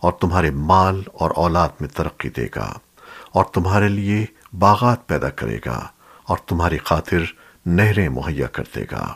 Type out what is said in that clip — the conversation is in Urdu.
اور تمہارے مال اور اولاد میں ترقی دے گا، اور تمہارے لیے باغات پیدا کرے گا، اور تمہاری خاطر نہریں مہیا کر دے گا۔